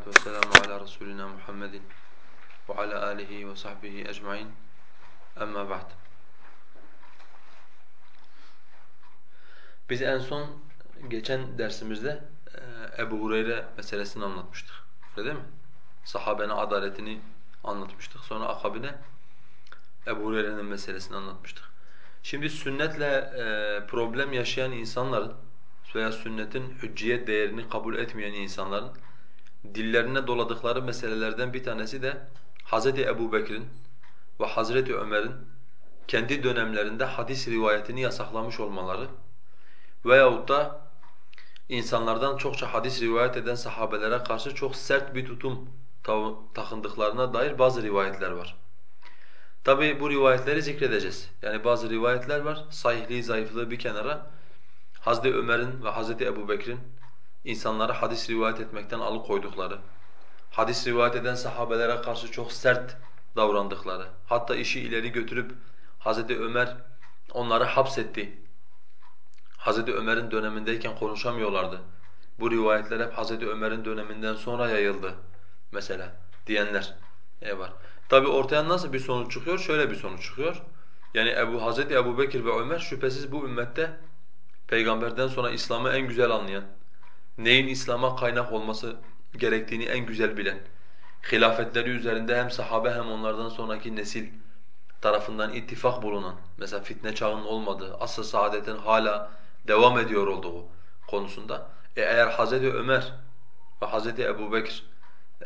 salatu vesselamu ala Resulina Muhammedin ve ala alihi ve sahbihi ecmaîn. Amma ba'd. Biz en son geçen dersimizde e, Ebu Hureyre meselesini anlatmıştık. Öyle değil mi? Sahabenin adaletini anlatmıştık. Sonra akabine Ebu Hureyre'nin meselesini anlatmıştık. Şimdi sünnetle e, problem yaşayan insanların veya sünnetin hücciyet değerini kabul etmeyen insanların dillerine doladıkları meselelerden bir tanesi de Hz. Ebu Bekir'in ve Hazreti Ömer'in kendi dönemlerinde hadis rivayetini yasaklamış olmaları veyahut da insanlardan çokça hadis rivayet eden sahabelere karşı çok sert bir tutum takındıklarına dair bazı rivayetler var. Tabi bu rivayetleri zikredeceğiz. Yani bazı rivayetler var, sahihliği, zayıflığı bir kenara. Hazreti Ömer'in ve Hazreti Ebu Bekir'in insanlara hadis rivayet etmekten alıkoydukları, hadis rivayet eden sahabelere karşı çok sert davrandıkları, hatta işi ileri götürüp Hazreti Ömer onları hapsetti. Hazreti Ömer'in dönemindeyken konuşamıyorlardı. Bu rivayetler hep Hazreti Ömer'in döneminden sonra yayıldı mesela diyenler e var. Tabi ortaya nasıl bir sonuç çıkıyor? Şöyle bir sonuç çıkıyor. Yani Ebu Hazreti Ebu Bekir ve Ömer şüphesiz bu ümmette peygamberden sonra İslam'ı en güzel anlayan, neyin İslam'a kaynak olması gerektiğini en güzel bilen, hilafetleri üzerinde hem sahabe hem onlardan sonraki nesil tarafından ittifak bulunan, mesela fitne çağının olmadığı, asr saadetin hala devam ediyor olduğu konusunda. E eğer Hazreti Ömer ve Hazreti Ebu Bekir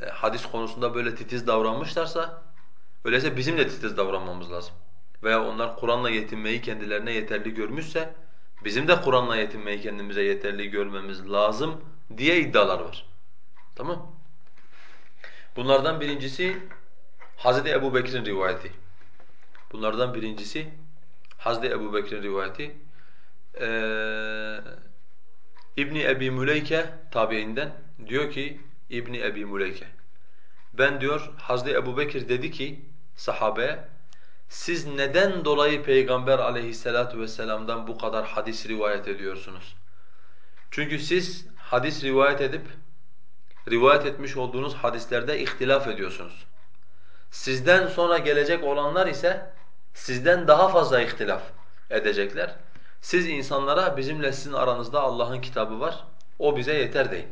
e, hadis konusunda böyle titiz davranmışlarsa, öyleyse bizim de titiz davranmamız lazım. Veya onlar Kur'an'la yetinmeyi kendilerine yeterli görmüşse, bizim de Kur'an'la yetinmeyi kendimize yeterli görmemiz lazım diye iddialar var. Tamam? Bunlardan birincisi Hazreti Ebu Bekir'in rivayeti. Bunlardan birincisi Hazreti Ebu Bekir'in rivayeti. Ee, İbni Ebi Müleyke tabiinden diyor ki İbni Ebi Müleyke ben diyor Hazreti Ebu Bekir dedi ki sahabeye siz neden dolayı Peygamber aleyhissalatu vesselam'dan bu kadar hadis rivayet ediyorsunuz? Çünkü siz hadis rivayet edip rivayet etmiş olduğunuz hadislerde ihtilaf ediyorsunuz. Sizden sonra gelecek olanlar ise sizden daha fazla ihtilaf edecekler. Siz insanlara bizimle sizin aranızda Allah'ın kitabı var, o bize yeter deyin.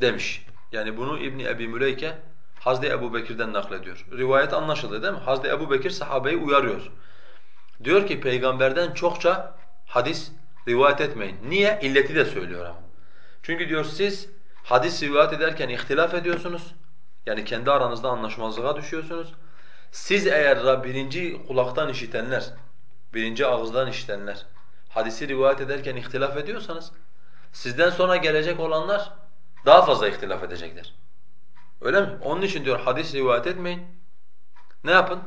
Demiş. Yani bunu İbn Ebi Müleyke Hazreti Ebu Bekir'den naklediyor. Rivayet anlaşıldı değil mi? Hazreti Ebu Bekir sahabeyi uyarıyor. Diyor ki peygamberden çokça hadis rivayet etmeyin. Niye? İlleti de söylüyor ama. Çünkü diyor siz hadis rivayet ederken ihtilaf ediyorsunuz. Yani kendi aranızda anlaşmazlığa düşüyorsunuz. Siz eğer birinci kulaktan işitenler, birinci ağızdan işitenler hadisi rivayet ederken ihtilaf ediyorsanız sizden sonra gelecek olanlar daha fazla ihtilaf edecekler. Öyle mi? Onun için diyor hadis rivayet etmeyin. Ne yapın?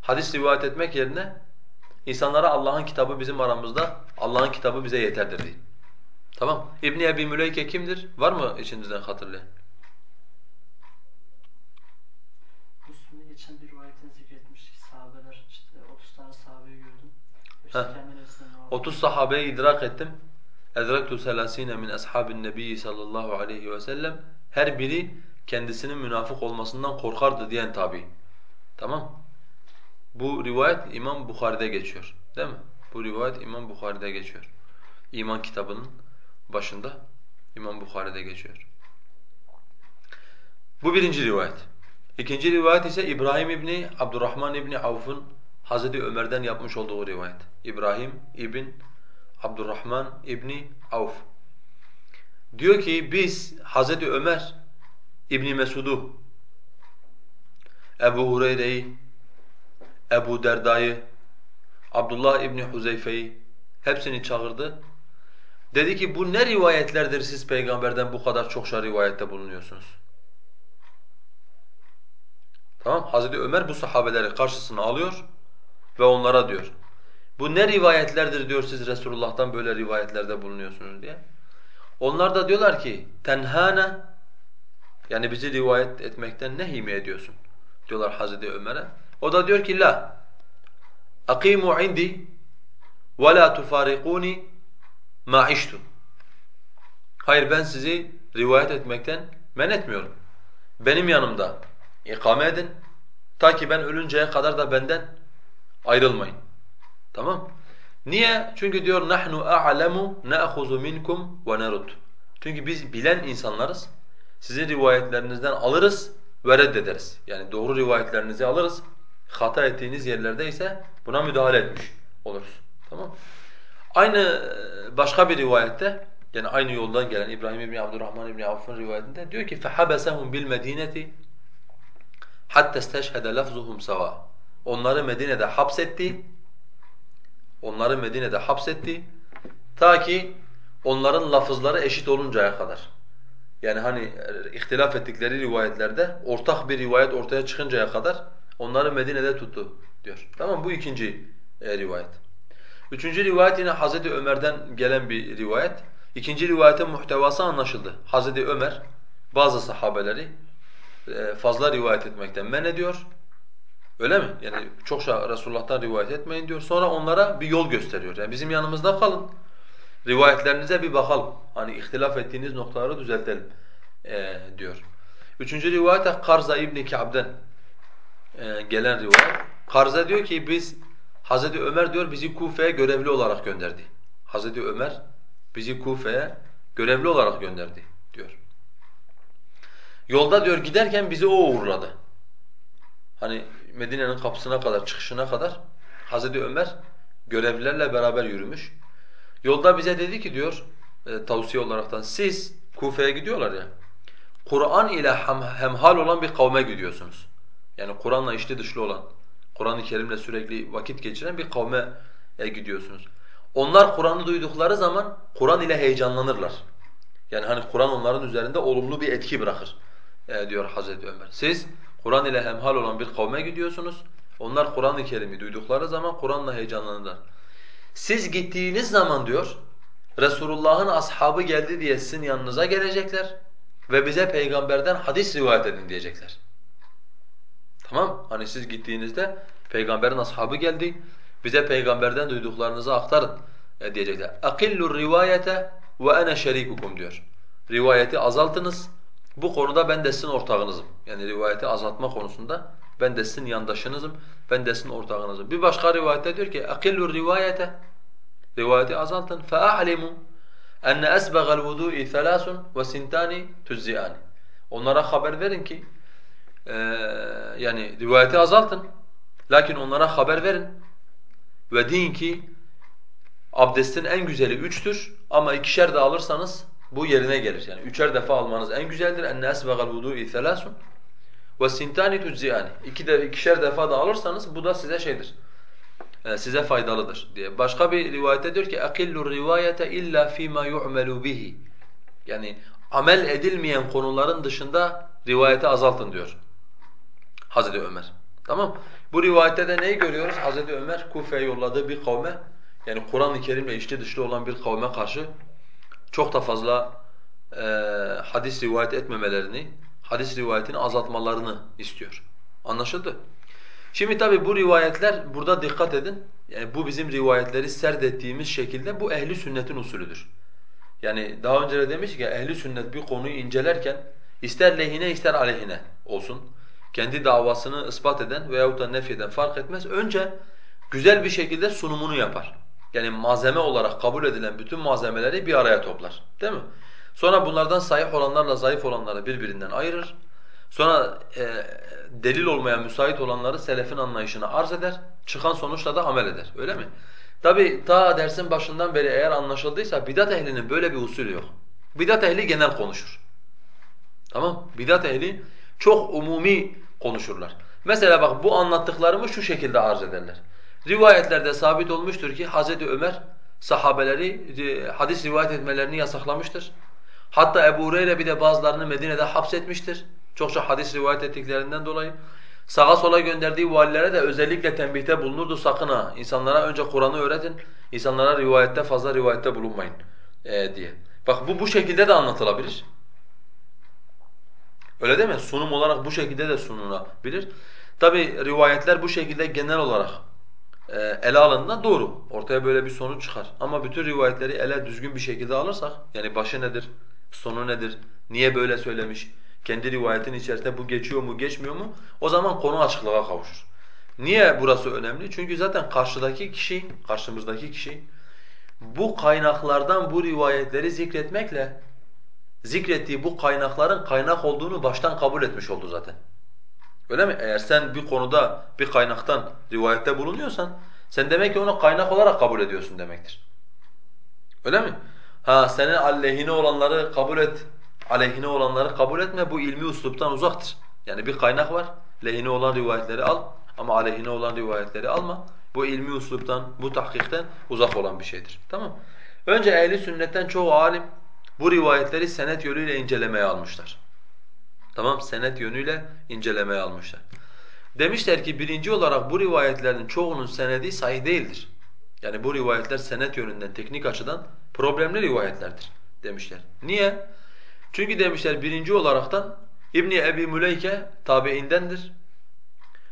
Hadis rivayet etmek yerine insanlara Allah'ın kitabı bizim aramızda, Allah'ın kitabı bize yeterdir deyin. Tamam. İbn Ebi Müleyke kimdir? Var mı içinizden hatırlayan? Müslüm'de geçen bir rivayetten zikretmiştik. Sahabeler işte 30 tane sahabeyi gördüm. İşte Heh. kendi nefsine 30 sahabeyi idrak ettim. Edrektu selasine min ashabin nebiyyi sallallahu aleyhi ve sellem. Her biri kendisinin münafık olmasından korkardı diyen tabi. Tamam? Bu rivayet İmam Bukhari'de geçiyor. Değil mi? Bu rivayet İmam Bukhari'de geçiyor. İman kitabının başında İmam Bukhari'de geçiyor. Bu birinci rivayet. İkinci rivayet ise İbrahim İbni Abdurrahman İbni Avf'ın Hazreti Ömer'den yapmış olduğu rivayet. İbrahim İbn Abdurrahman İbni Avf. Diyor ki biz Hazreti Ömer İbni Mesud'u, Ebu Hureyre'yi, Ebu Derda'yı, Abdullah İbni Huzeyfe'yi hepsini çağırdı. Dedi ki bu ne rivayetlerdir siz peygamberden bu kadar çokça rivayette bulunuyorsunuz? Tamam Hazreti Ömer bu sahabeleri karşısına alıyor ve onlara diyor. Bu ne rivayetlerdir diyor siz Resulullah'tan böyle rivayetlerde bulunuyorsunuz diye. Onlar da diyorlar ki tenhana yani bizi rivayet etmekten nehi mi ediyorsun? Diyorlar Hazreti Ömer'e. O da diyor ki la akimu indi ve la tufarikuni ma. Hayır ben sizi rivayet etmekten Men etmiyorum. Benim yanımda ikame edin. Ta ki ben ölünceye kadar da benden ayrılmayın. Tamam? Niye? Çünkü diyor nahnu a'lemu na'khuzu minkum ve nerud. Çünkü biz bilen insanlarız. Sizin rivayetlerinizden alırız ve reddederiz. Yani doğru rivayetlerinizi alırız. Hata ettiğiniz yerlerde ise buna müdahale etmiş oluruz. Tamam? Aynı e, başka bir rivayette yani aynı yoldan gelen İbrahim İbni Abdurrahman İbni Avf'ın rivayetinde diyor ki فَحَبَسَهُمْ بِالْمَد۪ينَةِ حَتَّ اسْتَشْهَدَ لَفْظُهُمْ سَوَى Onları Medine'de hapsetti. Onları Medine'de hapsetti. Ta ki onların lafızları eşit oluncaya kadar. Yani hani e, ihtilaf ettikleri rivayetlerde ortak bir rivayet ortaya çıkıncaya kadar onları Medine'de tuttu diyor. Tamam bu ikinci e, rivayet. Üçüncü rivayet yine Hazreti Ömer'den gelen bir rivayet. İkinci rivayetin muhtevası anlaşıldı. Hazreti Ömer bazı sahabeleri e, fazla rivayet etmekten men ediyor. Öyle mi? Yani çokça Resulullah'tan rivayet etmeyin diyor. Sonra onlara bir yol gösteriyor. Yani bizim yanımızda kalın. Rivayetlerinize bir bakalım. Hani ihtilaf ettiğiniz noktaları düzeltelim e, diyor. Üçüncü rivayet de Karza İbni Ka'b'den e, gelen rivayet. Karza diyor ki biz Hazreti Ömer diyor bizi Kufe'ye görevli olarak gönderdi. Hazreti Ömer bizi Kufe'ye görevli olarak gönderdi diyor. Yolda diyor giderken bizi o uğurladı. Hani Medine'nin kapısına kadar, çıkışına kadar Hazreti Ömer görevlilerle beraber yürümüş. Yolda bize dedi ki diyor e, tavsiye olaraktan siz Kufe'ye gidiyorlar ya. Kur'an ile hem, hemhal olan bir kavme gidiyorsunuz. Yani Kur'an'la içli dışlı olan, Kur'an-ı Kerim'le sürekli vakit geçiren bir kavme gidiyorsunuz. Onlar Kur'an'ı duydukları zaman Kur'an ile heyecanlanırlar. Yani hani Kur'an onların üzerinde olumlu bir etki bırakır e, diyor Hazreti Ömer. Siz Kur'an ile hemhal olan bir kavme gidiyorsunuz. Onlar Kur'an-ı Kerim'i duydukları zaman Kur'an'la heyecanlanırlar. Siz gittiğiniz zaman diyor Resulullah'ın ashabı geldi diye sizin yanınıza gelecekler ve bize peygamberden hadis rivayet edin diyecekler. Tamam? Hani siz gittiğinizde peygamberin ashabı geldi. Bize peygamberden duyduklarınızı aktarın e, diyecekler. Akillu rivayete ve ana şerikukum diyor. Rivayeti azaltınız. Bu konuda ben de sizin ortağınızım. Yani rivayeti azaltma konusunda ben de sizin yandaşınızım. ben de sizin ortağınızım. Bir başka rivayette diyor ki اَقِلُّ rivayete Rivayeti azaltın. فَأَعْلِمُوا اَنَّ أَسْبَغَ الْوُضُوءِ ثَلَاثٌ وَسِنْتَانِ تُزِّئَانِ Onlara haber verin ki e, yani rivayeti azaltın. Lakin onlara haber verin. Ve deyin ki abdestin en güzeli üçtür ama ikişer de alırsanız bu yerine gelir. Yani üçer defa almanız en güzeldir. اَنَّ أَسْبَغَ الْوُضُوءِ ثَلَاثٌ وَسِنْتَانِ تُزِّئَانِ İki de, ikişer defa da alırsanız bu da size şeydir e, size faydalıdır diye. Başka bir rivayette diyor ki akillu rivayete illa fima yu'melu bihi. Yani amel edilmeyen konuların dışında rivayeti azaltın diyor. Hazreti Ömer. Tamam? Bu rivayette de neyi görüyoruz? Hazreti Ömer Kufe'ye yolladığı bir kavme yani Kur'an-ı Kerim'le içli dışlı olan bir kavme karşı çok da fazla e, hadis rivayet etmemelerini, hadis rivayetini azaltmalarını istiyor. Anlaşıldı? Şimdi tabi bu rivayetler burada dikkat edin. Yani bu bizim rivayetleri serdettiğimiz şekilde bu ehli sünnetin usulüdür. Yani daha önce de demiş ki ehli sünnet bir konuyu incelerken ister lehine ister aleyhine olsun. Kendi davasını ispat eden veyahut da nefyeden fark etmez. Önce güzel bir şekilde sunumunu yapar. Yani malzeme olarak kabul edilen bütün malzemeleri bir araya toplar. Değil mi? Sonra bunlardan sahih olanlarla zayıf olanları birbirinden ayırır. Sonra e, delil olmaya müsait olanları selefin anlayışına arz eder, çıkan sonuçla da amel eder. Öyle mi? Tabi ta dersin başından beri eğer anlaşıldıysa bidat ehlinin böyle bir usulü yok. Bidat ehli genel konuşur. Tamam? Bidat ehli çok umumi konuşurlar. Mesela bak bu anlattıklarımı şu şekilde arz ederler. Rivayetlerde sabit olmuştur ki Hazreti Ömer sahabeleri e, hadis rivayet etmelerini yasaklamıştır. Hatta Ebu Hureyre bir de bazılarını Medine'de hapsetmiştir. Çokça hadis rivayet ettiklerinden dolayı. Sağa sola gönderdiği valilere de özellikle tembihte bulunurdu sakın ha. İnsanlara önce Kur'an'ı öğretin, insanlara rivayette fazla rivayette bulunmayın ee, diye. Bak bu bu şekilde de anlatılabilir. Öyle değil mi? Sunum olarak bu şekilde de sunulabilir. Tabi rivayetler bu şekilde genel olarak e, ele alındığında doğru. Ortaya böyle bir sonuç çıkar. Ama bütün rivayetleri ele düzgün bir şekilde alırsak, yani başı nedir, sonu nedir, niye böyle söylemiş, kendi rivayetin içerisinde bu geçiyor mu geçmiyor mu o zaman konu açıklığa kavuşur. Niye burası önemli? Çünkü zaten karşıdaki kişi, karşımızdaki kişi bu kaynaklardan bu rivayetleri zikretmekle zikrettiği bu kaynakların kaynak olduğunu baştan kabul etmiş oldu zaten. Öyle mi? Eğer sen bir konuda bir kaynaktan rivayette bulunuyorsan sen demek ki onu kaynak olarak kabul ediyorsun demektir. Öyle mi? Ha senin aleyhine olanları kabul et, aleyhine olanları kabul etme bu ilmi usluptan uzaktır. Yani bir kaynak var, lehine olan rivayetleri al ama aleyhine olan rivayetleri alma. Bu ilmi usluptan, bu tahkikten uzak olan bir şeydir. Tamam Önce ehli sünnetten çoğu alim bu rivayetleri senet yönüyle incelemeye almışlar. Tamam, senet yönüyle incelemeye almışlar. Demişler ki birinci olarak bu rivayetlerin çoğunun senedi sahih değildir. Yani bu rivayetler senet yönünden, teknik açıdan problemli rivayetlerdir demişler. Niye? Çünkü demişler birinci olaraktan İbni Ebi Müleyke tabiindendir.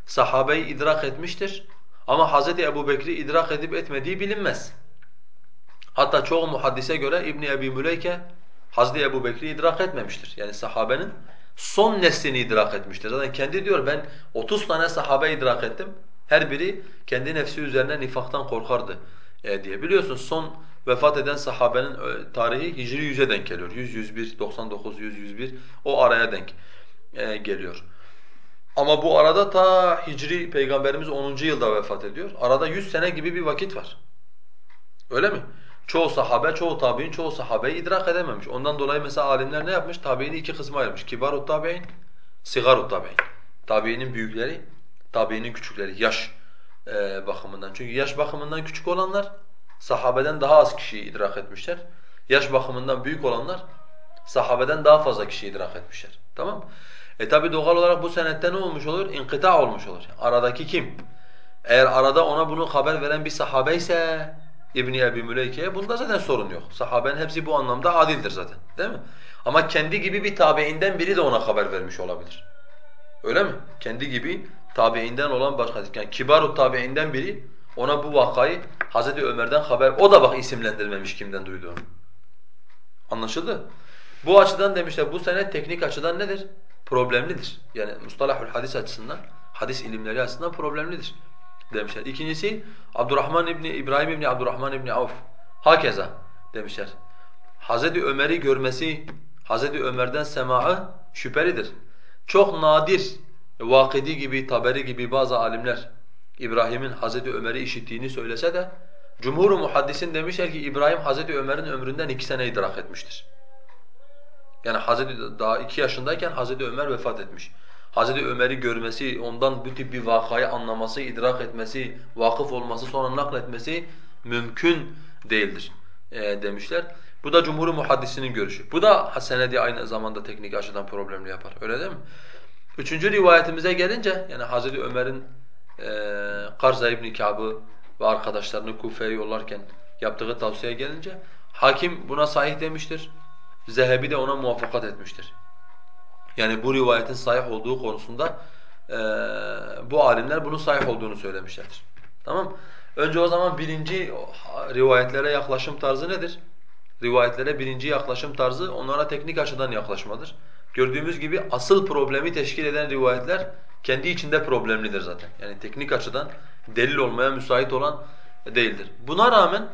Sahabeyi idrak etmiştir. Ama Hz. Ebu Bekri idrak edip etmediği bilinmez. Hatta çoğu muhaddise göre İbni Ebi Müleyke Hz. Ebu Bekri idrak etmemiştir. Yani sahabenin son neslini idrak etmiştir. Zaten kendi diyor ben 30 tane sahabe idrak ettim. Her biri kendi nefsi üzerine nifaktan korkardı e, diye. Biliyorsun son vefat eden sahabenin e, tarihi Hicri 100'e denk geliyor. 100, 101, 99, 100, 101 o araya denk e, geliyor. Ama bu arada ta Hicri Peygamberimiz 10. yılda vefat ediyor. Arada 100 sene gibi bir vakit var. Öyle mi? Çoğu sahabe, çoğu tabi'in çoğu sahabeyi idrak edememiş. Ondan dolayı mesela alimler ne yapmış? Tabi'ini iki kısma ayırmış. Kibarut tabi'in, sigarut tabi'in. Tabi'inin büyükleri, tabi'inin küçükleri. Yaş e, bakımından. Çünkü yaş bakımından küçük olanlar sahabeden daha az kişiyi idrak etmişler. Yaş bakımından büyük olanlar sahabeden daha fazla kişiyi idrak etmişler. Tamam? E tabi doğal olarak bu senette ne olmuş olur? İnkıta olmuş olur. Aradaki kim? Eğer arada ona bunu haber veren bir sahabe ise İbn Ebi Müleyke'ye bunda zaten sorun yok. Sahabenin hepsi bu anlamda adildir zaten. Değil mi? Ama kendi gibi bir tabiinden biri de ona haber vermiş olabilir. Öyle mi? Kendi gibi tabiinden olan başka yani kibarut tabiinden biri ona bu vakayı Hazreti Ömer'den haber o da bak isimlendirmemiş kimden duyduğunu. Anlaşıldı? Bu açıdan demişler bu sene teknik açıdan nedir? Problemlidir. Yani mustalahul hadis açısından, hadis ilimleri açısından problemlidir demişler. İkincisi Abdurrahman İbni İbrahim İbni Abdurrahman İbni Avf. Hakeza demişler. Hazreti Ömer'i görmesi, Hazreti Ömer'den semaı şüphelidir. Çok nadir Vakidi gibi, Taberi gibi bazı alimler İbrahim'in Hazreti Ömer'i işittiğini söylese de Cumhur-u Muhaddisin demişler ki İbrahim Hazreti Ömer'in ömründen iki sene idrak etmiştir. Yani Hazreti daha iki yaşındayken Hazreti Ömer vefat etmiş. Hazreti Ömer'i görmesi, ondan bu tip bir vakayı anlaması, idrak etmesi, vakıf olması, sonra nakletmesi mümkün değildir e, demişler. Bu da cumhur muhaddisinin görüşü. Bu da senedi aynı zamanda teknik açıdan problemli yapar. Öyle değil mi? Üçüncü rivayetimize gelince yani Hazreti Ömer'in Karza ibn Kâb'ı ve arkadaşlarını Kufe'ye yollarken yaptığı tavsiye gelince hakim buna sahih demiştir. Zehebi de ona muvaffakat etmiştir. Yani bu rivayetin sahih olduğu konusunda e, bu alimler bunun sahih olduğunu söylemişlerdir. Tamam Önce o zaman birinci rivayetlere yaklaşım tarzı nedir? Rivayetlere birinci yaklaşım tarzı onlara teknik açıdan yaklaşmadır. Gördüğümüz gibi asıl problemi teşkil eden rivayetler kendi içinde problemlidir zaten. Yani teknik açıdan delil olmaya müsait olan değildir. Buna rağmen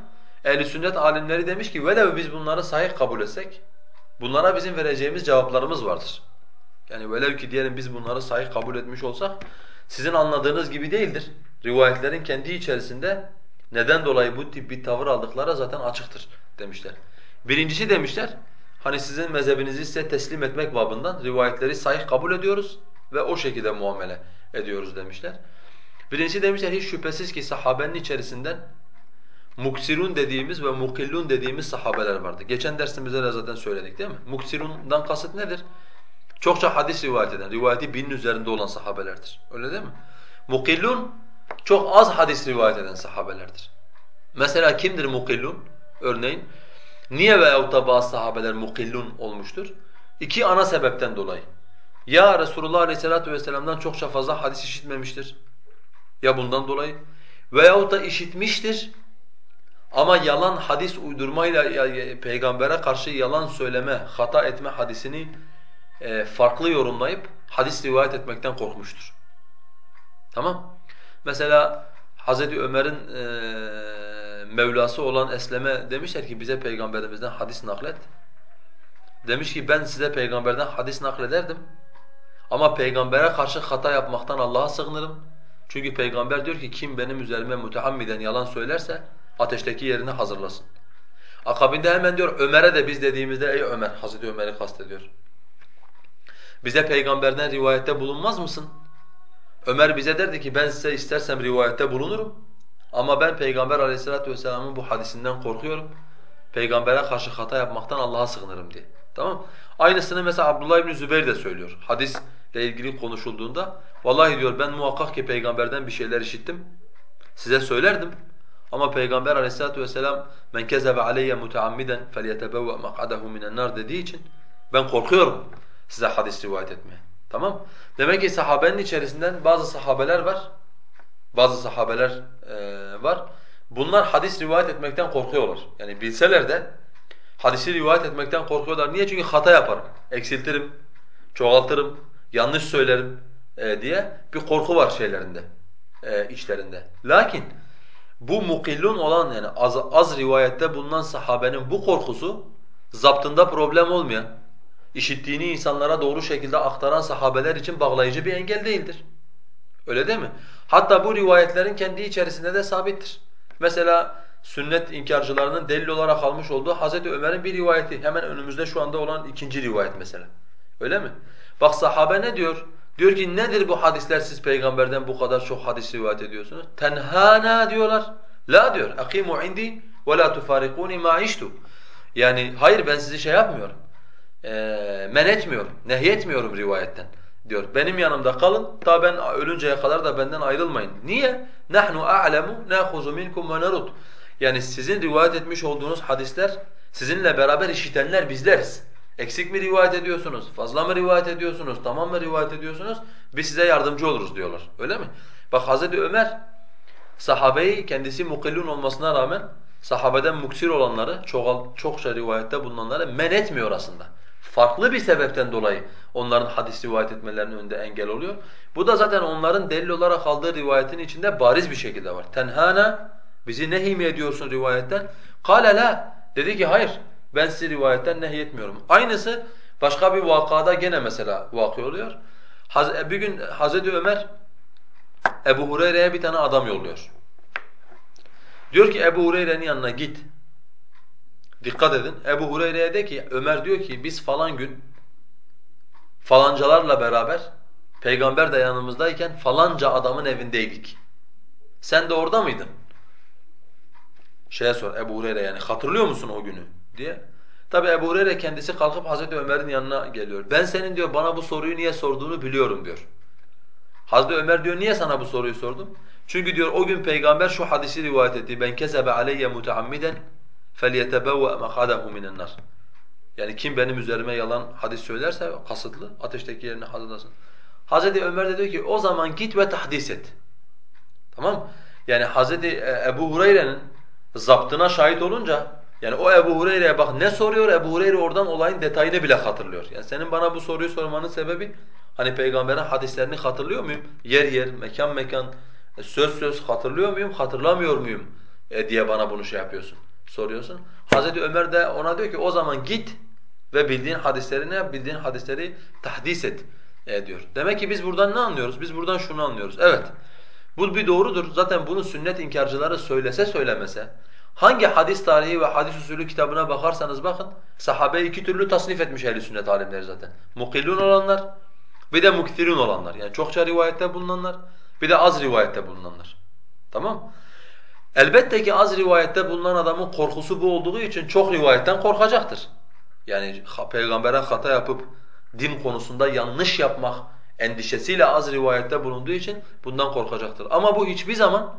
ehl sünnet alimleri demiş ki velev biz bunları sahih kabul etsek bunlara bizim vereceğimiz cevaplarımız vardır. Yani velev ki diyelim biz bunları sahih kabul etmiş olsak sizin anladığınız gibi değildir. Rivayetlerin kendi içerisinde neden dolayı bu tip bir tavır aldıkları zaten açıktır demişler. Birincisi demişler, hani sizin mezhebinizi size teslim etmek babından rivayetleri sahih kabul ediyoruz ve o şekilde muamele ediyoruz demişler. Birincisi demişler hiç şüphesiz ki sahabenin içerisinden muksirun dediğimiz ve mukillun dediğimiz sahabeler vardı. Geçen dersimizde de zaten söyledik değil mi? Muksirundan kasıt nedir? Çokça hadis rivayet eden, rivayeti binin üzerinde olan sahabelerdir. Öyle değil mi? Mukillun çok az hadis rivayet eden sahabelerdir. Mesela kimdir mukillun? Örneğin niye veyahut da bazı sahabeler mukillun olmuştur? İki ana sebepten dolayı. Ya Resulullah Aleyhisselatü Vesselam'dan çokça fazla hadis işitmemiştir. Ya bundan dolayı. Veyahut da işitmiştir ama yalan hadis uydurmayla peygambere karşı yalan söyleme, hata etme hadisini e, farklı yorumlayıp hadis rivayet etmekten korkmuştur. Tamam? Mesela Hazreti Ömer'in e, Mevlası olan Eslem'e demişler ki bize peygamberimizden hadis naklet. Demiş ki ben size peygamberden hadis naklederdim. Ama peygambere karşı hata yapmaktan Allah'a sığınırım. Çünkü peygamber diyor ki kim benim üzerime mütehammiden yalan söylerse ateşteki yerini hazırlasın. Akabinde hemen diyor Ömer'e de biz dediğimizde ey Ömer, Hazreti Ömer'i kastediyor. Bize peygamberden rivayette bulunmaz mısın? Ömer bize derdi ki ben size istersem rivayette bulunurum. Ama ben Peygamber aleyhissalatu vesselamın bu hadisinden korkuyorum. Peygambere karşı hata yapmaktan Allah'a sığınırım diye. Tamam Aynısını mesela Abdullah ibn Zübeyir de söylüyor. Hadisle ilgili konuşulduğunda vallahi diyor ben muhakkak ki peygamberden bir şeyler işittim. Size söylerdim. Ama Peygamber aleyhissalatu vesselam men kezebe aleyye muteammiden felyetebevve mak'adahu minen nar dediği için ben korkuyorum size hadis rivayet etmeye. Tamam? Demek ki sahabenin içerisinden bazı sahabeler var. Bazı sahabeler e, var. Bunlar hadis rivayet etmekten korkuyorlar. Yani bilseler de hadisi rivayet etmekten korkuyorlar. Niye? Çünkü hata yaparım, eksiltirim, çoğaltırım, yanlış söylerim e, diye bir korku var şeylerinde, e, içlerinde. Lakin bu mukillun olan yani az, az rivayette bulunan sahabenin bu korkusu zaptında problem olmayan, işittiğini insanlara doğru şekilde aktaran sahabeler için bağlayıcı bir engel değildir. Öyle değil mi? Hatta bu rivayetlerin kendi içerisinde de sabittir. Mesela sünnet inkarcılarının delil olarak almış olduğu Hazreti Ömer'in bir rivayeti. Hemen önümüzde şu anda olan ikinci rivayet mesela. Öyle mi? Bak sahabe ne diyor? Diyor ki nedir bu hadisler siz peygamberden bu kadar çok hadis rivayet ediyorsunuz? Tenhana diyorlar. La diyor. Akimu indi ve la tufarikuni ma iştu. Yani hayır ben sizi şey yapmıyorum. Ee, men etmiyorum, nehyetmiyorum rivayetten diyor. Benim yanımda kalın, ta ben ölünceye kadar da benden ayrılmayın. Niye? Nahnu a'lemu na'khuzu minkum ve nerud. Yani sizin rivayet etmiş olduğunuz hadisler, sizinle beraber işitenler bizleriz. Eksik mi rivayet ediyorsunuz, fazla mı rivayet ediyorsunuz, tamam mı rivayet ediyorsunuz? Biz size yardımcı oluruz diyorlar. Öyle mi? Bak Hazreti Ömer sahabeyi kendisi mukillun olmasına rağmen sahabeden muksir olanları, çok, çokça rivayette bulunanları men etmiyor aslında. Farklı bir sebepten dolayı onların hadis rivayet etmelerinin önünde engel oluyor. Bu da zaten onların delil olarak aldığı rivayetin içinde bariz bir şekilde var. Tenhana bizi nehi mi ediyorsun rivayetten? Kale la dedi ki hayır ben sizi rivayetten nehyetmiyorum. Aynısı başka bir vakada gene mesela vakı oluyor. Bir gün Hazreti Ömer Ebu Hureyre'ye bir tane adam yolluyor. Diyor ki Ebu Hureyre'nin yanına git. Dikkat edin. Ebu Hureyre'ye de ki Ömer diyor ki biz falan gün falancalarla beraber peygamber de yanımızdayken falanca adamın evindeydik. Sen de orada mıydın? Şeye sor Ebu Hureyre yani hatırlıyor musun o günü diye. Tabi Ebu Hureyre kendisi kalkıp Hazreti Ömer'in yanına geliyor. Ben senin diyor bana bu soruyu niye sorduğunu biliyorum diyor. Hazreti Ömer diyor niye sana bu soruyu sordum? Çünkü diyor o gün peygamber şu hadisi rivayet etti. Ben kezebe aleyye muteammiden فَلْيَتَبَوَّأْ مَقَادَهُ مِنَ النَّارِ Yani kim benim üzerime yalan hadis söylerse kasıtlı ateşteki yerini hazırlasın. Hazreti Ömer de diyor ki o zaman git ve tahdis et. Tamam Yani Hazreti e, Ebu Hureyre'nin zaptına şahit olunca yani o Ebu Hureyre'ye bak ne soruyor Ebu Hureyre oradan olayın detayını bile hatırlıyor. Yani senin bana bu soruyu sormanın sebebi hani peygamberin hadislerini hatırlıyor muyum? Yer yer, mekan mekan, e, söz söz hatırlıyor muyum, hatırlamıyor muyum e, diye bana bunu şey yapıyorsun soruyorsun. Hazreti Ömer de ona diyor ki o zaman git ve bildiğin hadisleri ne? Bildiğin hadisleri tahdis et e, diyor. Demek ki biz buradan ne anlıyoruz? Biz buradan şunu anlıyoruz. Evet. Bu bir doğrudur. Zaten bunu sünnet inkarcıları söylese söylemese hangi hadis tarihi ve hadis usulü kitabına bakarsanız bakın sahabe iki türlü tasnif etmiş ehli sünnet alimleri zaten. Mukillun olanlar bir de muktirun olanlar. Yani çokça rivayette bulunanlar bir de az rivayette bulunanlar. Tamam? Elbette ki az rivayette bulunan adamın korkusu bu olduğu için çok rivayetten korkacaktır. Yani peygambere hata yapıp din konusunda yanlış yapmak endişesiyle az rivayette bulunduğu için bundan korkacaktır. Ama bu hiçbir zaman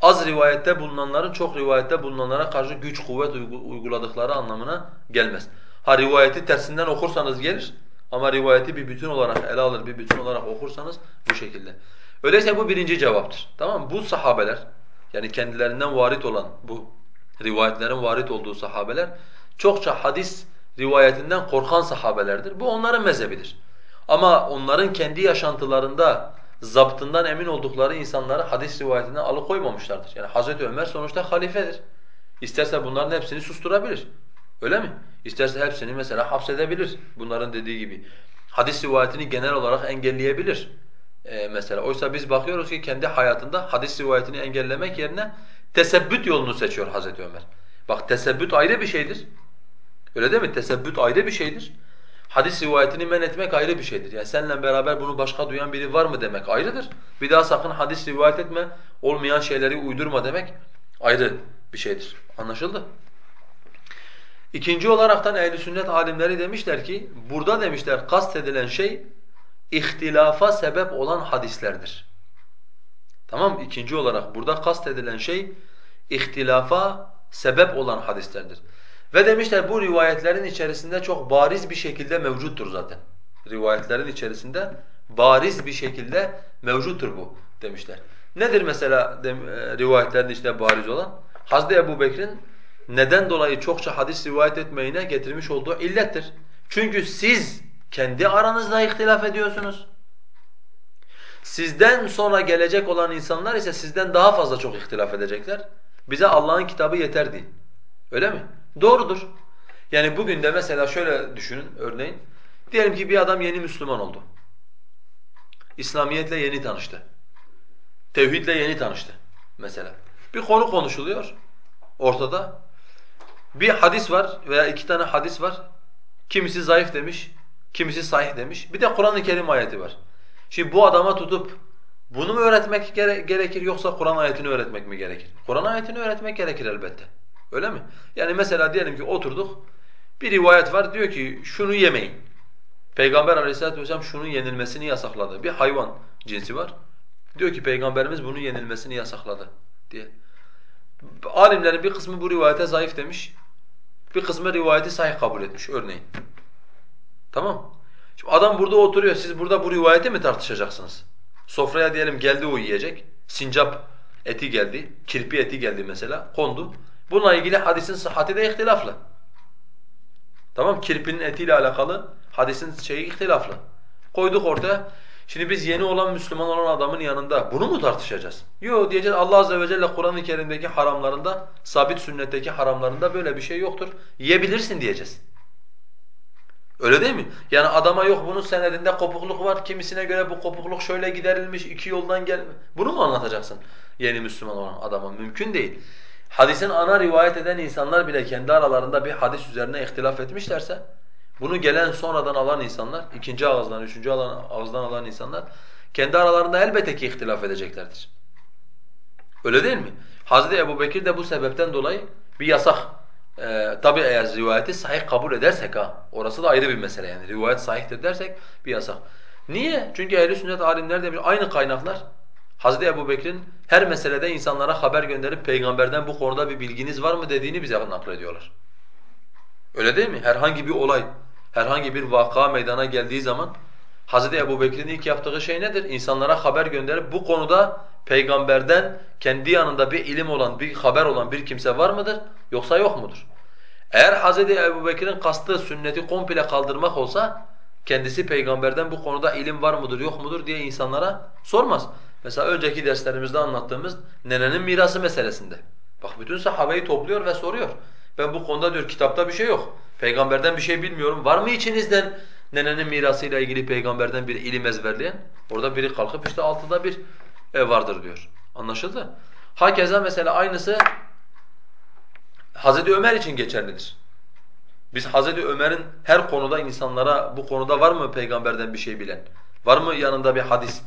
az rivayette bulunanların çok rivayette bulunanlara karşı güç kuvvet uyguladıkları anlamına gelmez. Ha rivayeti tersinden okursanız gelir ama rivayeti bir bütün olarak ele alır, bir bütün olarak okursanız bu şekilde. Öyleyse bu birinci cevaptır. Tamam mı? Bu sahabeler yani kendilerinden varit olan bu rivayetlerin varit olduğu sahabeler çokça hadis rivayetinden korkan sahabelerdir. Bu onların mezhebidir. Ama onların kendi yaşantılarında zaptından emin oldukları insanları hadis rivayetinden alıkoymamışlardır. Yani Hazreti Ömer sonuçta halifedir. İsterse bunların hepsini susturabilir. Öyle mi? İsterse hepsini mesela hapsedebilir bunların dediği gibi. Hadis rivayetini genel olarak engelleyebilir. Ee, mesela oysa biz bakıyoruz ki kendi hayatında hadis rivayetini engellemek yerine tesebbüt yolunu seçiyor Hazreti Ömer. Bak tesebbüt ayrı bir şeydir. Öyle değil mi? Tesebbüt ayrı bir şeydir. Hadis rivayetini men etmek ayrı bir şeydir. Yani seninle beraber bunu başka duyan biri var mı demek ayrıdır. Bir daha sakın hadis rivayet etme, olmayan şeyleri uydurma demek ayrı bir şeydir. Anlaşıldı? İkinci olaraktan ehl sünnet alimleri demişler ki burada demişler kast edilen şey ihtilafa sebep olan hadislerdir. Tamam İkinci olarak burada kast edilen şey ihtilafa sebep olan hadislerdir. Ve demişler bu rivayetlerin içerisinde çok bariz bir şekilde mevcuttur zaten. Rivayetlerin içerisinde bariz bir şekilde mevcuttur bu demişler. Nedir mesela de, rivayetlerin içinde bariz olan? Hazreti Ebu Bekir'in neden dolayı çokça hadis rivayet etmeyine getirmiş olduğu illettir. Çünkü siz kendi aranızda ihtilaf ediyorsunuz. Sizden sonra gelecek olan insanlar ise sizden daha fazla çok ihtilaf edecekler. Bize Allah'ın kitabı yeter deyin. Öyle mi? Doğrudur. Yani bugün de mesela şöyle düşünün örneğin. Diyelim ki bir adam yeni Müslüman oldu. İslamiyetle yeni tanıştı. Tevhidle yeni tanıştı mesela. Bir konu konuşuluyor ortada. Bir hadis var veya iki tane hadis var. Kimisi zayıf demiş, kimisi sahih demiş. Bir de Kur'an-ı Kerim ayeti var. Şimdi bu adama tutup bunu mu öğretmek gere gerekir yoksa Kur'an ayetini öğretmek mi gerekir? Kur'an ayetini öğretmek gerekir elbette. Öyle mi? Yani mesela diyelim ki oturduk, bir rivayet var diyor ki şunu yemeyin. Peygamber aleyhissalatu vesselam şunun yenilmesini yasakladı. Bir hayvan cinsi var. Diyor ki Peygamberimiz bunun yenilmesini yasakladı diye. Alimlerin bir kısmı bu rivayete zayıf demiş. Bir kısmı rivayeti sahih kabul etmiş örneğin. Tamam. Şimdi adam burada oturuyor. Siz burada bu rivayeti mi tartışacaksınız? Sofraya diyelim geldi o yiyecek. Sincap eti geldi. Kirpi eti geldi mesela. Kondu. Bununla ilgili hadisin sıhhati de ihtilaflı. Tamam kirpinin etiyle alakalı hadisin şeyi ihtilaflı. Koyduk ortaya. Şimdi biz yeni olan Müslüman olan adamın yanında bunu mu tartışacağız? Yok diyeceğiz Allah azze ve celle Kur'an-ı Kerim'deki haramlarında, sabit sünnetteki haramlarında böyle bir şey yoktur. Yiyebilirsin diyeceğiz. Öyle değil mi? Yani adama yok bunun senedinde kopukluk var, kimisine göre bu kopukluk şöyle giderilmiş, iki yoldan gel. Bunu mu anlatacaksın yeni Müslüman olan adama? Mümkün değil. Hadisin ana rivayet eden insanlar bile kendi aralarında bir hadis üzerine ihtilaf etmişlerse, bunu gelen sonradan alan insanlar, ikinci ağızdan, üçüncü ağızdan alan insanlar kendi aralarında elbette ki ihtilaf edeceklerdir. Öyle değil mi? Hazreti Ebu Bekir de bu sebepten dolayı bir yasak. Ee, Tabi eğer rivayeti sahih kabul edersek ha, orası da ayrı bir mesele yani. Rivayet sahihtir dersek bir yasak. Niye? Çünkü ehl sünnet alimler de aynı kaynaklar Hazreti Ebu Bekir'in her meselede insanlara haber gönderip peygamberden bu konuda bir bilginiz var mı dediğini bize naklediyorlar. Öyle değil mi? Herhangi bir olay, herhangi bir vaka meydana geldiği zaman Hazreti Ebu Bekir'in ilk yaptığı şey nedir? İnsanlara haber gönderip bu konuda peygamberden kendi yanında bir ilim olan, bir haber olan bir kimse var mıdır yoksa yok mudur? Eğer Hazreti Ebu Bekir'in kastı sünneti komple kaldırmak olsa kendisi peygamberden bu konuda ilim var mıdır yok mudur diye insanlara sormaz. Mesela önceki derslerimizde anlattığımız nenenin mirası meselesinde. Bak bütün sahabeyi topluyor ve soruyor. Ben bu konuda diyor kitapta bir şey yok. Peygamberden bir şey bilmiyorum. Var mı içinizden nenenin mirasıyla ilgili peygamberden bir ilim ezberleyen? Orada biri kalkıp işte altıda bir vardır diyor. Anlaşıldı? Hakeza mesela aynısı Hazreti Ömer için geçerlidir. Biz Hazreti Ömer'in her konuda insanlara bu konuda var mı peygamberden bir şey bilen? Var mı yanında bir hadis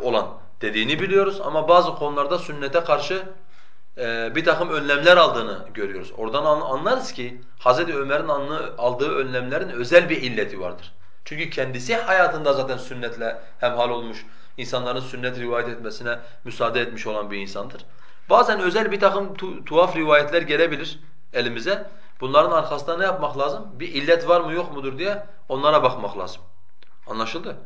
olan dediğini biliyoruz ama bazı konularda sünnete karşı e, bir takım önlemler aldığını görüyoruz. Oradan anlarız ki Hazreti Ömer'in aldığı önlemlerin özel bir illeti vardır. Çünkü kendisi hayatında zaten sünnetle hemhal olmuş, insanların sünnet rivayet etmesine müsaade etmiş olan bir insandır. Bazen özel bir takım tu tuhaf rivayetler gelebilir elimize. Bunların arkasında ne yapmak lazım? Bir illet var mı yok mudur diye onlara bakmak lazım. Anlaşıldı?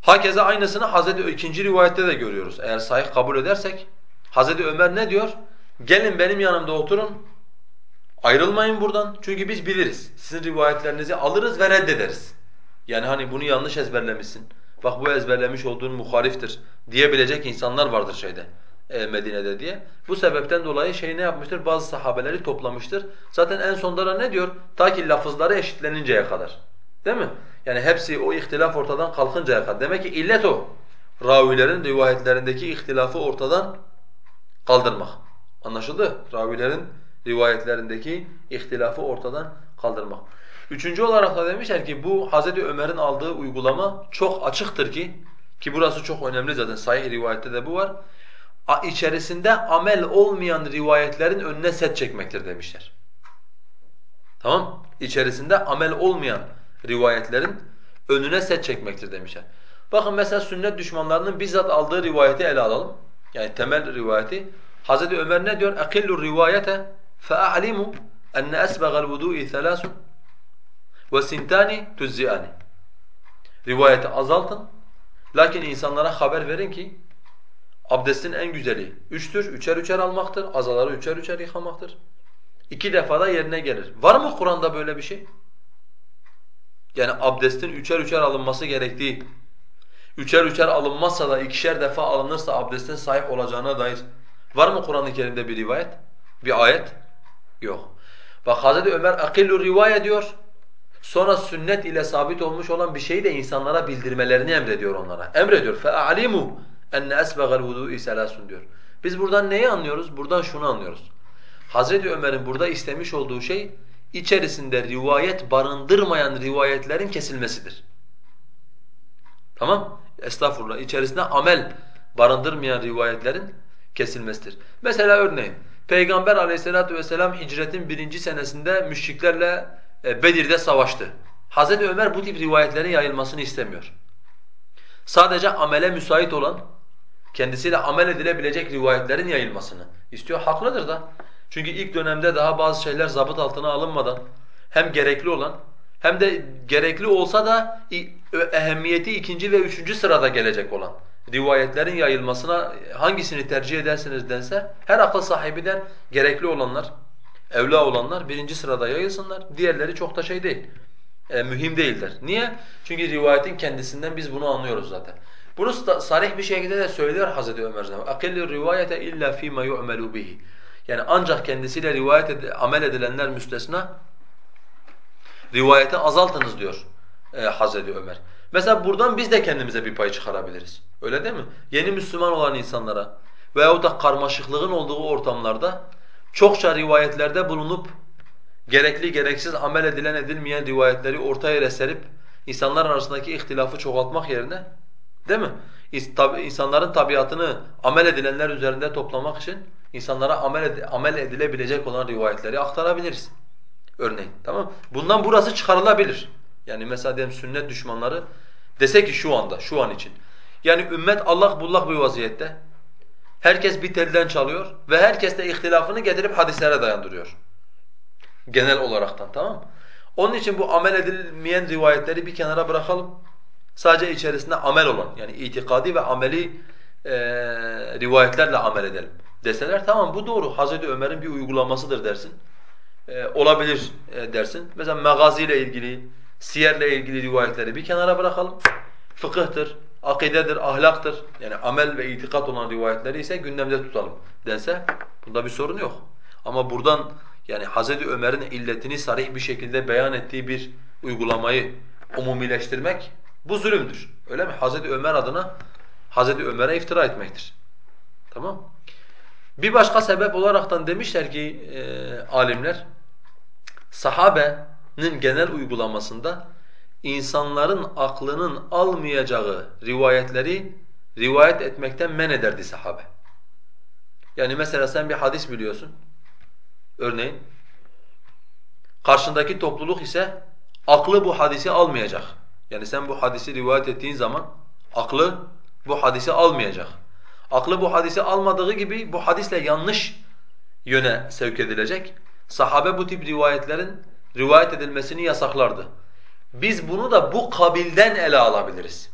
Hakeza aynısını Hazreti ikinci rivayette de görüyoruz. Eğer sahih kabul edersek Hazreti Ömer ne diyor? Gelin benim yanımda oturun. Ayrılmayın buradan çünkü biz biliriz. Sizin rivayetlerinizi alırız ve reddederiz. Yani hani bunu yanlış ezberlemişsin. Bak bu ezberlemiş olduğun muhaliftir diyebilecek insanlar vardır şeyde e, Medine'de diye. Bu sebepten dolayı şey ne yapmıştır? Bazı sahabeleri toplamıştır. Zaten en sonda da ne diyor? Ta ki lafızları eşitleninceye kadar. Değil mi? Yani hepsi o ihtilaf ortadan kalkıncaya kadar. Demek ki illet o. Ravilerin rivayetlerindeki ihtilafı ortadan kaldırmak. Anlaşıldı? Ravilerin rivayetlerindeki ihtilafı ortadan kaldırmak. Üçüncü olarak da demişler ki bu Hazreti Ömer'in aldığı uygulama çok açıktır ki ki burası çok önemli zaten sahih rivayette de bu var. İçerisinde amel olmayan rivayetlerin önüne set çekmektir demişler. Tamam? İçerisinde amel olmayan rivayetlerin önüne set çekmektir demişler. Bakın mesela sünnet düşmanlarının bizzat aldığı rivayeti ele alalım. Yani temel rivayeti. Hazreti Ömer ne diyor? اَقِلُّ الرِّوَايَةَ فَأَعْلِمُوا اَنَّ أَسْبَغَ الْوُدُوءِ ثَلَاسٌ وَسِنْتَانِ تُزِّئَانِ Rivayeti azaltın. Lakin insanlara haber verin ki abdestin en güzeli üçtür, üçer üçer almaktır, azaları üçer üçer yıkamaktır. İki defada yerine gelir. Var mı Kur'an'da böyle bir şey? Yani abdestin üçer üçer alınması gerektiği, üçer üçer alınmazsa da ikişer defa alınırsa abdestin sahip olacağına dair var mı Kur'an-ı Kerim'de bir rivayet? Bir ayet? Yok. Bak Hazreti Ömer akillu rivayet diyor. Sonra sünnet ile sabit olmuş olan bir şeyi de insanlara bildirmelerini emrediyor onlara. Emrediyor. فَاَعْلِمُوا اَنَّ أَسْبَغَ الْوُضُوءِ سَلَاسٌ diyor. Biz buradan neyi anlıyoruz? Buradan şunu anlıyoruz. Hazreti Ömer'in burada istemiş olduğu şey içerisinde rivayet barındırmayan rivayetlerin kesilmesidir. Tamam? Estağfurullah. İçerisinde amel barındırmayan rivayetlerin kesilmesidir. Mesela örneğin Peygamber aleyhissalatu vesselam hicretin birinci senesinde müşriklerle e, Bedir'de savaştı. Hazreti Ömer bu tip rivayetlerin yayılmasını istemiyor. Sadece amele müsait olan, kendisiyle amel edilebilecek rivayetlerin yayılmasını istiyor. Haklıdır da. Çünkü ilk dönemde daha bazı şeyler zabıt altına alınmadan hem gerekli olan hem de gerekli olsa da ehemmiyeti ikinci ve üçüncü sırada gelecek olan rivayetlerin yayılmasına hangisini tercih edersiniz dense her akıl sahibi der gerekli olanlar, evla olanlar birinci sırada yayılsınlar. Diğerleri çok da şey değil, e, mühim değildir. Niye? Çünkü rivayetin kendisinden biz bunu anlıyoruz zaten. Bunu sarih bir şekilde de söylüyor Hazreti Ömer Zaten. "Akillu rivayete illa fîmâ yu'melu bihi." Yani ancak kendisiyle rivayet ed amel edilenler müstesna rivayeti azaltınız diyor e, Hazreti Ömer. Mesela buradan biz de kendimize bir pay çıkarabiliriz. Öyle değil mi? Yeni Müslüman olan insanlara veyahut da karmaşıklığın olduğu ortamlarda çokça rivayetlerde bulunup gerekli gereksiz amel edilen edilmeyen rivayetleri ortaya serip insanlar arasındaki ihtilafı çoğaltmak yerine değil mi? İnsanların tabiatını amel edilenler üzerinde toplamak için insanlara amel, ed amel edilebilecek olan rivayetleri aktarabiliriz. Örneğin tamam Bundan burası çıkarılabilir. Yani mesela diyelim sünnet düşmanları dese ki şu anda, şu an için. Yani ümmet Allah bullak bir vaziyette. Herkes bir telden çalıyor ve herkes de ihtilafını getirip hadislere dayandırıyor. Genel olaraktan tamam Onun için bu amel edilmeyen rivayetleri bir kenara bırakalım. Sadece içerisinde amel olan yani itikadi ve ameli e, rivayetlerle amel edelim deseler tamam bu doğru Hazreti Ömer'in bir uygulamasıdır dersin. E, olabilir e, dersin. Mesela magazi ile ilgili, siyerle ilgili rivayetleri bir kenara bırakalım. Fıkıhtır, akidedir, ahlaktır. Yani amel ve itikat olan rivayetleri ise gündemde tutalım dense bunda bir sorun yok. Ama buradan yani Hazreti Ömer'in illetini sarih bir şekilde beyan ettiği bir uygulamayı umumileştirmek bu zulümdür. Öyle mi? Hazreti Ömer adına Hazreti Ömer'e iftira etmektir. Tamam? Bir başka sebep olaraktan demişler ki e, alimler sahabenin genel uygulamasında insanların aklının almayacağı rivayetleri rivayet etmekten men ederdi sahabe. Yani mesela sen bir hadis biliyorsun. Örneğin karşındaki topluluk ise aklı bu hadisi almayacak. Yani sen bu hadisi rivayet ettiğin zaman aklı bu hadisi almayacak. Aklı bu hadisi almadığı gibi bu hadisle yanlış yöne sevk edilecek. Sahabe bu tip rivayetlerin rivayet edilmesini yasaklardı. Biz bunu da bu kabilden ele alabiliriz.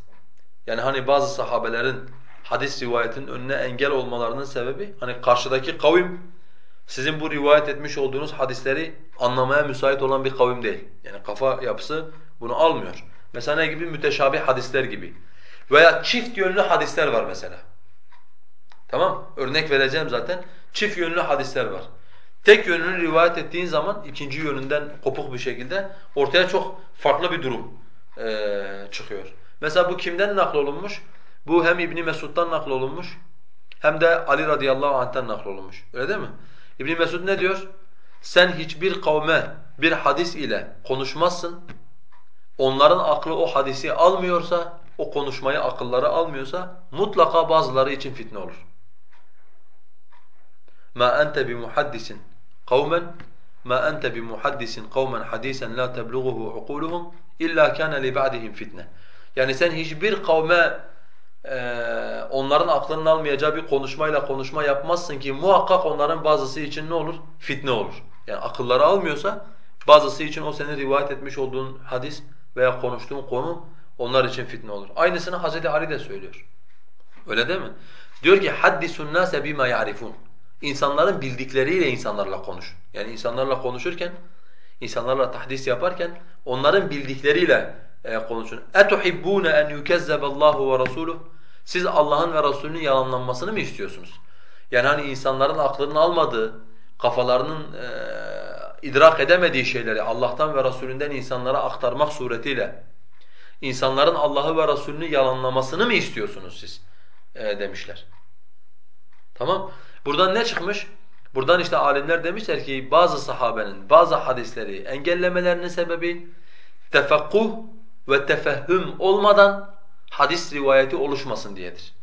Yani hani bazı sahabelerin hadis rivayetin önüne engel olmalarının sebebi hani karşıdaki kavim sizin bu rivayet etmiş olduğunuz hadisleri anlamaya müsait olan bir kavim değil. Yani kafa yapısı bunu almıyor. Mesela ne gibi? Müteşabih hadisler gibi. Veya çift yönlü hadisler var mesela. Tamam? Örnek vereceğim zaten. Çift yönlü hadisler var. Tek yönünü rivayet ettiğin zaman ikinci yönünden kopuk bir şekilde ortaya çok farklı bir durum ee, çıkıyor. Mesela bu kimden naklolunmuş? Bu hem İbn Mesud'dan naklolunmuş hem de Ali radıyallahu anh'tan naklolunmuş. Öyle değil mi? İbn Mesud ne diyor? Sen hiçbir kavme bir hadis ile konuşmazsın. Onların aklı o hadisi almıyorsa, o konuşmayı akılları almıyorsa mutlaka bazıları için fitne olur. Ma ente bi muhaddisin kavmen ma ente bi muhaddisin kavmen hadisen la teblughuhu ukuluhum illa kana li fitne. Yani sen hiçbir kavme e, onların aklının almayacağı bir konuşmayla konuşma yapmazsın ki muhakkak onların bazısı için ne olur? Fitne olur. Yani akılları almıyorsa bazısı için o senin rivayet etmiş olduğun hadis veya konuştuğun konu onlar için fitne olur. Aynısını Hazreti Ali de söylüyor. Öyle değil mi? Diyor ki haddisun nase bima ya'rifun İnsanların bildikleriyle insanlarla konuş. Yani insanlarla konuşurken, insanlarla tahdis yaparken onların bildikleriyle e, konuşun. اَتُحِبُّونَ اَنْ يُكَذَّبَ اللّٰهُ وَرَسُولُهُ Siz Allah'ın ve Resulünün yalanlanmasını mı istiyorsunuz? Yani hani insanların aklının almadığı, kafalarının e, idrak edemediği şeyleri Allah'tan ve Resulünden insanlara aktarmak suretiyle insanların Allah'ı ve Resulünü yalanlamasını mı istiyorsunuz siz? E, demişler. Tamam. Buradan ne çıkmış? Buradan işte alimler demişler ki bazı sahabenin bazı hadisleri engellemelerinin sebebi tefakkuh ve tefehüm olmadan hadis rivayeti oluşmasın diyedir.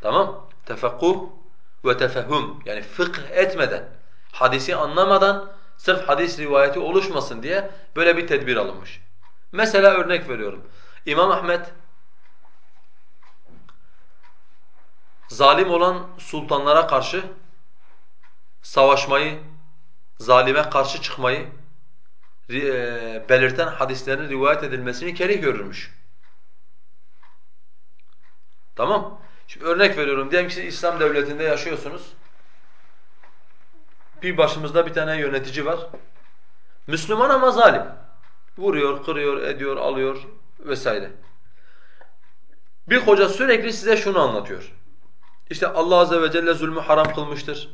Tamam? Tefakkuh ve tefehüm yani fıkh etmeden, hadisi anlamadan sırf hadis rivayeti oluşmasın diye böyle bir tedbir alınmış. Mesela örnek veriyorum. İmam Ahmed zalim olan sultanlara karşı savaşmayı, zalime karşı çıkmayı e, belirten hadislerin rivayet edilmesini kerih görürmüş. Tamam? Şimdi örnek veriyorum. Diyelim ki siz İslam devletinde yaşıyorsunuz. Bir başımızda bir tane yönetici var. Müslüman ama zalim. Vuruyor, kırıyor, ediyor, alıyor vesaire. Bir hoca sürekli size şunu anlatıyor. İşte Allah azze ve celle zulmü haram kılmıştır.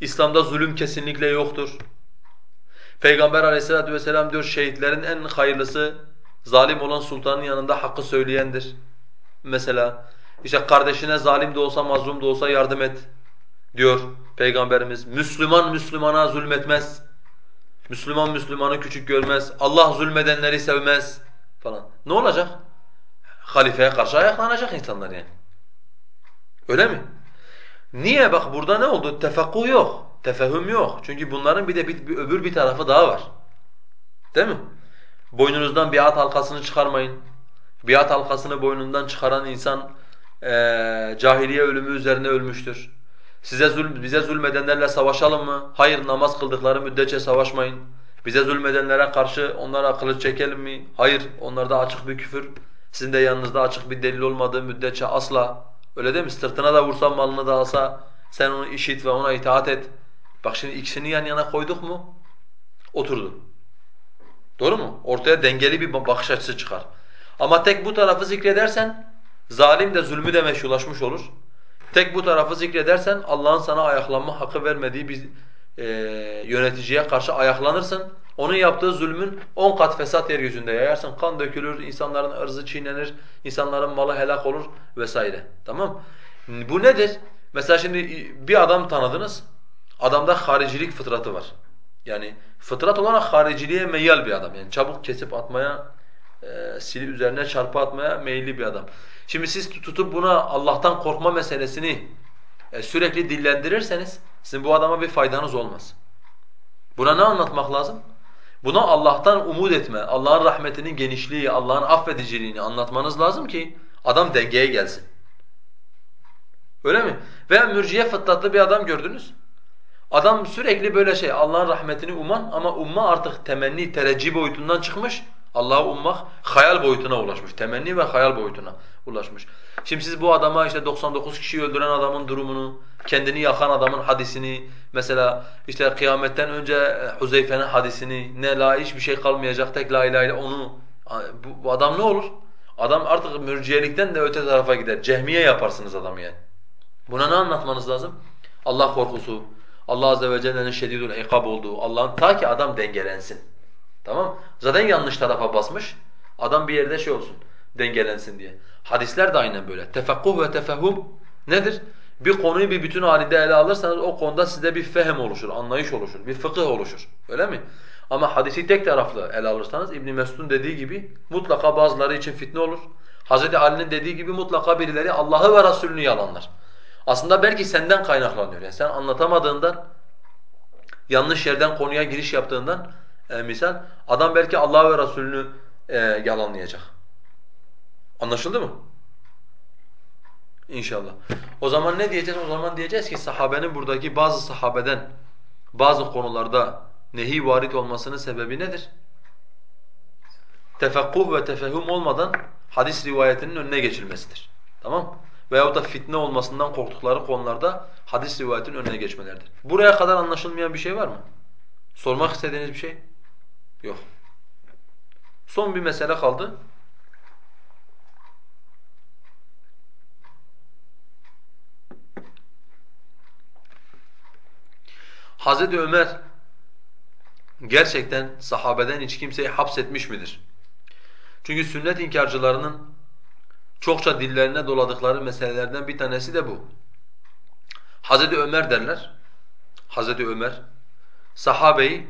İslam'da zulüm kesinlikle yoktur. Peygamber aleyhissalatu vesselam diyor şehitlerin en hayırlısı zalim olan sultanın yanında hakkı söyleyendir. Mesela işte kardeşine zalim de olsa mazlum da olsa yardım et diyor Peygamberimiz. Müslüman Müslümana zulmetmez. Müslüman Müslümanı küçük görmez. Allah zulmedenleri sevmez falan. Ne olacak? Halifeye karşı ayaklanacak insanlar yani. Öyle mi? Niye? Bak burada ne oldu? Tefakkuh yok. Tefehüm yok. Çünkü bunların bir de bir, bir, öbür bir tarafı daha var. Değil mi? Boynunuzdan biat halkasını çıkarmayın. Biat halkasını boynundan çıkaran insan e, cahiliye ölümü üzerine ölmüştür. Size zulm, bize zulmedenlerle savaşalım mı? Hayır, namaz kıldıkları müddetçe savaşmayın. Bize zulmedenlere karşı onlara kılıç çekelim mi? Hayır, onlarda açık bir küfür. Sizin de yanınızda açık bir delil olmadığı müddetçe asla. Öyle değil mi? Sırtına da vursan malını da alsa sen onu işit ve ona itaat et. Bak şimdi ikisini yan yana koyduk mu? Oturdu. Doğru mu? Ortaya dengeli bir bakış açısı çıkar. Ama tek bu tarafı zikredersen zalim de zulmü de meşrulaşmış olur. Tek bu tarafı zikredersen Allah'ın sana ayaklanma hakkı vermediği bir e, yöneticiye karşı ayaklanırsın. Onun yaptığı zulmün on kat fesat yeryüzünde yayarsın. Kan dökülür, insanların ırzı çiğnenir, insanların malı helak olur vesaire. Tamam? Bu nedir? Mesela şimdi bir adam tanıdınız. Adamda haricilik fıtratı var. Yani fıtrat olarak hariciliğe meyyal bir adam. Yani çabuk kesip atmaya, e, sili üzerine çarpı atmaya meyilli bir adam. Şimdi siz tutup buna Allah'tan korkma meselesini e, sürekli dillendirirseniz sizin bu adama bir faydanız olmaz. Buna ne anlatmak lazım? Buna Allah'tan umut etme, Allah'ın rahmetinin genişliği, Allah'ın affediciliğini anlatmanız lazım ki adam dengeye gelsin. Öyle mi? Veya mürciye fıtratlı bir adam gördünüz. Adam sürekli böyle şey Allah'ın rahmetini uman ama umma artık temenni, tereccih boyutundan çıkmış. Allah'ı ummak hayal boyutuna ulaşmış. Temenni ve hayal boyutuna ulaşmış. Şimdi siz bu adama işte 99 kişiyi öldüren adamın durumunu, kendini yakan adamın hadisini, mesela işte kıyametten önce e, Huzeyfe'nin hadisini, ne la hiçbir şey kalmayacak tek la ilahe onu bu, bu adam ne olur? Adam artık mürciyelikten de öte tarafa gider. Cehmiye yaparsınız adamı yani. Buna ne anlatmanız lazım? Allah korkusu, Allah azze ve celle'nin şedidül ikab olduğu, Allah'ın ta ki adam dengelensin. Tamam? Zaten yanlış tarafa basmış. Adam bir yerde şey olsun, dengelensin diye. Hadisler de aynen böyle. Tefekkuh ve tefehum nedir? Bir konuyu bir bütün halinde ele alırsanız o konuda size bir fehem oluşur, anlayış oluşur, bir fıkıh oluşur. Öyle mi? Ama hadisi tek taraflı ele alırsanız İbn Mesud'un dediği gibi mutlaka bazıları için fitne olur. Hz. Ali'nin dediği gibi mutlaka birileri Allah'ı ve Resulünü yalanlar. Aslında belki senden kaynaklanıyor. Yani sen anlatamadığından, yanlış yerden konuya giriş yaptığından e, misal adam belki Allah ve Resulünü e, yalanlayacak. Anlaşıldı mı? İnşallah. O zaman ne diyeceğiz? O zaman diyeceğiz ki sahabenin buradaki bazı sahabeden bazı konularda nehi varit olmasının sebebi nedir? Tefekkuh ve tefehüm olmadan hadis rivayetinin önüne geçilmesidir. Tamam Veyahut da fitne olmasından korktukları konularda hadis rivayetinin önüne geçmelerdir. Buraya kadar anlaşılmayan bir şey var mı? Sormak istediğiniz bir şey? Yok. Son bir mesele kaldı. Hazreti Ömer gerçekten sahabeden hiç kimseyi hapsetmiş midir? Çünkü sünnet inkarcılarının çokça dillerine doladıkları meselelerden bir tanesi de bu. Hazreti Ömer derler. Hazreti Ömer sahabeyi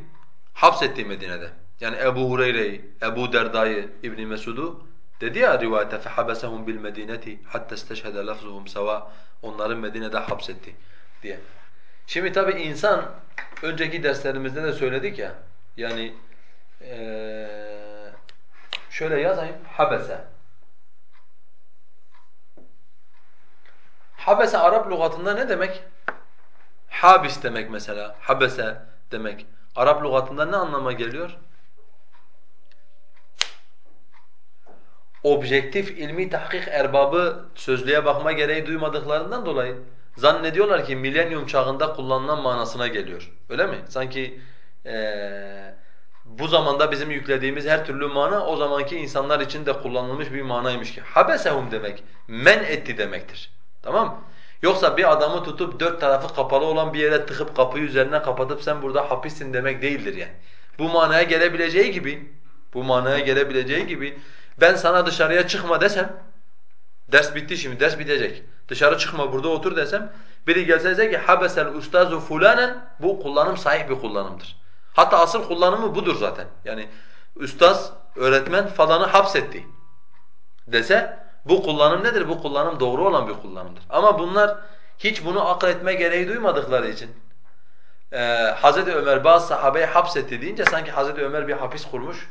hapsetti Medine'de. Yani Ebu Hureyre'yi, Ebu Derda'yı, İbn Mesud'u dedi ya rivayete bil medineti hatta isteşhede lafzuhum seva onları Medine'de hapsetti diye. Şimdi tabi insan önceki derslerimizde de söyledik ya yani ee, şöyle yazayım habese Habese Arap lügatında ne demek? Habis demek mesela. Habese demek. Arap lügatında ne anlama geliyor? Objektif ilmi tahkik erbabı sözlüğe bakma gereği duymadıklarından dolayı zannediyorlar ki milenyum çağında kullanılan manasına geliyor. Öyle mi? Sanki ee, bu zamanda bizim yüklediğimiz her türlü mana o zamanki insanlar için de kullanılmış bir manaymış ki. Habesehum demek men etti demektir. Tamam Yoksa bir adamı tutup dört tarafı kapalı olan bir yere tıkıp kapıyı üzerine kapatıp sen burada hapissin demek değildir yani. Bu manaya gelebileceği gibi, bu manaya gelebileceği gibi ben sana dışarıya çıkma desem, ders bitti şimdi, ders bitecek. Dışarı çıkma burada otur desem, biri gelse dese ki habesel ustazu fulanen bu kullanım sahih bir kullanımdır. Hatta asıl kullanımı budur zaten. Yani ustaz, öğretmen falanı hapsetti dese bu kullanım nedir? Bu kullanım doğru olan bir kullanımdır. Ama bunlar hiç bunu akıl etme gereği duymadıkları için e, Hz. Ömer bazı sahabeyi hapsetti deyince sanki Hz. Ömer bir hapis kurmuş.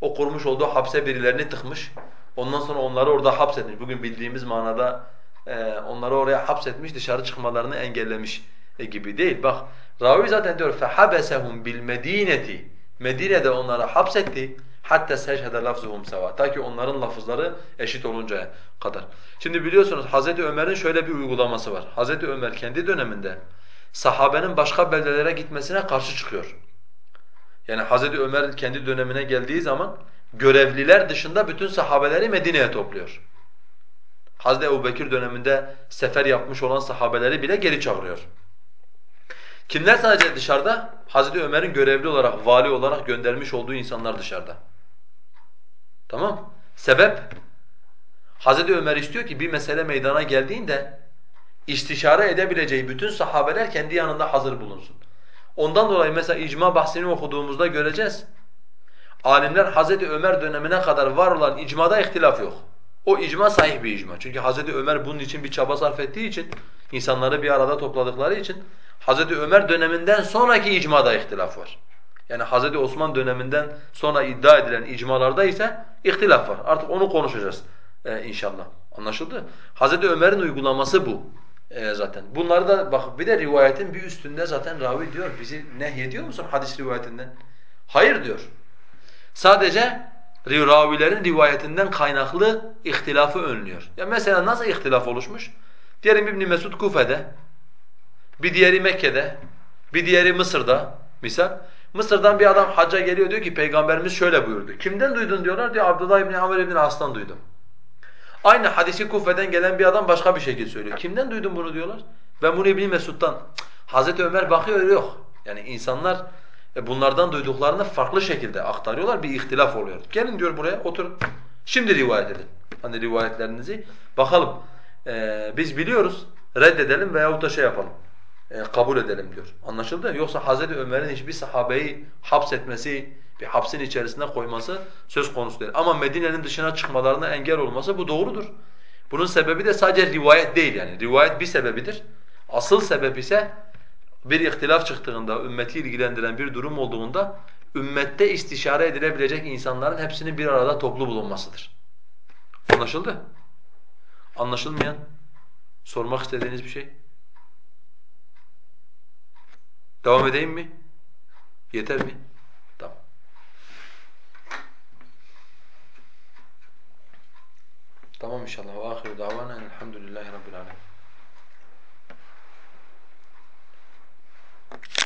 O kurmuş olduğu hapse birilerini tıkmış. Ondan sonra onları orada hapsetmiş. Bugün bildiğimiz manada onları oraya hapsetmiş, dışarı çıkmalarını engellemiş e, gibi değil. Bak ravi zaten diyor فَحَبَسَهُمْ بِالْمَد۪ينَةِ Medine'de onları hapsetti. Hatta seşhede lafzuhum seva. Ta ki onların lafızları eşit oluncaya kadar. Şimdi biliyorsunuz Hazreti Ömer'in şöyle bir uygulaması var. Hazreti Ömer kendi döneminde sahabenin başka beldelere gitmesine karşı çıkıyor. Yani Hazreti Ömer kendi dönemine geldiği zaman görevliler dışında bütün sahabeleri Medine'ye topluyor. Hazreti Ebubekir döneminde sefer yapmış olan sahabeleri bile geri çağırıyor. Kimler sadece dışarıda? Hazreti Ömer'in görevli olarak, vali olarak göndermiş olduğu insanlar dışarıda. Tamam? Sebep? Hazreti Ömer istiyor ki bir mesele meydana geldiğinde istişare edebileceği bütün sahabeler kendi yanında hazır bulunsun. Ondan dolayı mesela icma bahsini okuduğumuzda göreceğiz. Alimler Hazreti Ömer dönemine kadar var olan icmada ihtilaf yok. O icma sahih bir icma. Çünkü Hazreti Ömer bunun için bir çaba sarf ettiği için, insanları bir arada topladıkları için Hazreti Ömer döneminden sonraki icmada ihtilaf var. Yani Hz. Osman döneminden sonra iddia edilen icmalarda ise ihtilaf var. Artık onu konuşacağız ee, inşallah. Anlaşıldı? Hz. Ömer'in uygulaması bu ee, zaten. Bunları da bak bir de rivayetin bir üstünde zaten ravi diyor bizi nehyediyor musun hadis rivayetinden? Hayır diyor. Sadece ravilerin rivayetinden kaynaklı ihtilafı önlüyor. Ya mesela nasıl ihtilaf oluşmuş? Diyelim İbn Mesud Kufe'de, bir diğeri Mekke'de, bir diğeri Mısır'da misal. Mısır'dan bir adam hacca geliyor diyor ki peygamberimiz şöyle buyurdu. Kimden duydun diyorlar diyor Abdullah İbni Amr İbni As'tan duydum. Aynı hadisi Kufe'den gelen bir adam başka bir şekilde söylüyor. Kimden duydun bunu diyorlar. Ben bunu İbni Mesud'dan. Hazreti Ömer bakıyor yok. Yani insanlar bunlardan duyduklarını farklı şekilde aktarıyorlar. Bir ihtilaf oluyor. Gelin diyor buraya oturun. Şimdi rivayet edin. Hani rivayetlerinizi. Bakalım ee, biz biliyoruz reddedelim veyahut da şey yapalım. E, kabul edelim diyor. Anlaşıldı? Yoksa Hazreti Ömer'in hiçbir sahabeyi hapsetmesi, bir hapsin içerisine koyması söz konusu değil. Ama Medine'nin dışına çıkmalarına engel olması bu doğrudur. Bunun sebebi de sadece rivayet değil yani. Rivayet bir sebebidir. Asıl sebep ise bir ihtilaf çıktığında, ümmeti ilgilendiren bir durum olduğunda ümmette istişare edilebilecek insanların hepsinin bir arada toplu bulunmasıdır. Anlaşıldı? Anlaşılmayan, sormak istediğiniz bir şey? Devam edeyim mi? Yeter mi? Tamam. Tamam inşallah. Ve ahiru davana elhamdülillahi rabbil alemin.